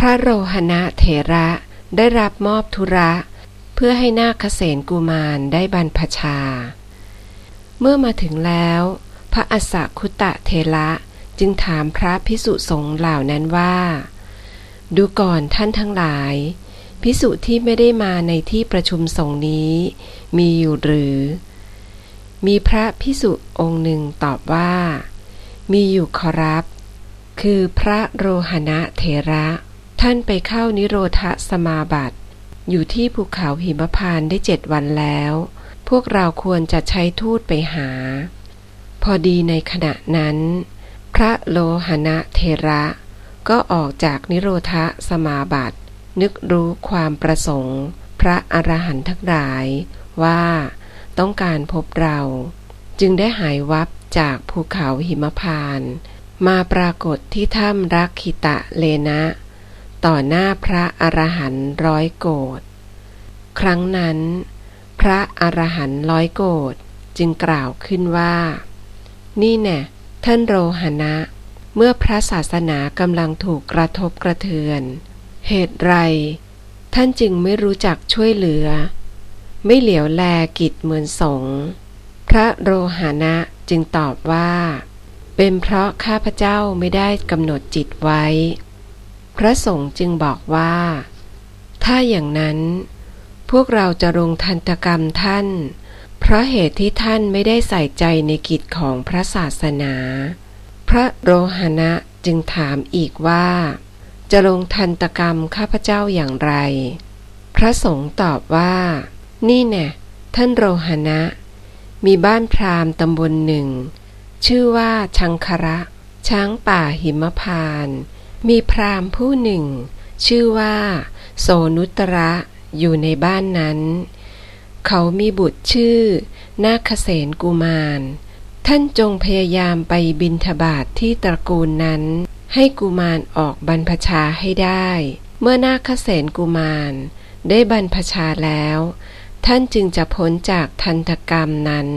พระโรหณะเถระได้รับมอบธุระ เพื่อให้นาคเษนกุมารได้บรรพชา เมื่อมาถึงแล้ว พระอัสสคุตะเทระจึงถามพระพิสุสงฆ์เหล่านั้นว่า ดูก่อนท่านทั้งหลาย พิสุที่ไม่ได้มาในที่ประชุมสงฆ์นี้ มีอยู่หรือ มีพระพิสุองค์หนึ่งตอบว่า มีอยู่ขอรับ คือพระโรหณะเถระ ท่านไปเข้านิโรธสมาบัติ อยู่ที่ภูเขาหิมพานได้เจ็ดวันแล้ว พวกเราควรจะใช้ทูตไปหา พอดีในขณะนั้น พระโลหณะเทระก็ออกจากนิโรธสมาบัติ นึกรู้ความประสงค์ พระอรหันต์ทั้งหลายว่าต้องการพบเรา จึงได้หายวับจากภูเขาหิมพาน มาปรากฏที่ถ้ำรักขิตะเลนะ ต่อหน้าพระอรหันต์ร้อยโกรธครั้งนั้น พระอรหันต์ร้อยโกรธจึงกล่าวขึ้นว่า นี่แน่ท่านโรหณะเมื่อพระศาสนากำลังถูกกระทบกระเทือน เหตุไร ท่านจึงไม่รู้จักช่วยเหลือ ไม่เหลียวแลกิจเหมือนสงพระโรหณะจึงตอบว่า เป็นเพราะข้าพเจ้าไม่ได้กำหนดจิตไว้ พระสงฆ์จึงบอกว่า ถ้าอย่างนั้นพวกเราจะลงทันตกรรมท่าน เพราะเหตุที่ท่านไม่ได้ใส่ใจในกิจของพระศาสนา พระโรหณะจึงถามอีกว่า จะลงทันตกรรมข้าพเจ้าอย่างไร พระสงฆ์ตอบว่า นี่แน่ท่านโรหณะ มีบ้านพราหมณ์ตำบลหนึ่ง ชื่อว่าชังคระ ช้างป่าหิมพานต์ มีพราหมณ์ผู้หนึ่ง ชื่อว่า โสนุตระอยู่ในบ้านนั้น เขามีบุตรชื่อ นาคเษนกุมาร ท่านจงพยายามไปบินทบาทที่ตระกูลนั้น ให้กุมารออกบรรพชาให้ได้ เมื่อนาคเษนกุมารได้บรรพชาแล้ว ท่านจึงจะพ้นจากทันตกรรมนั้น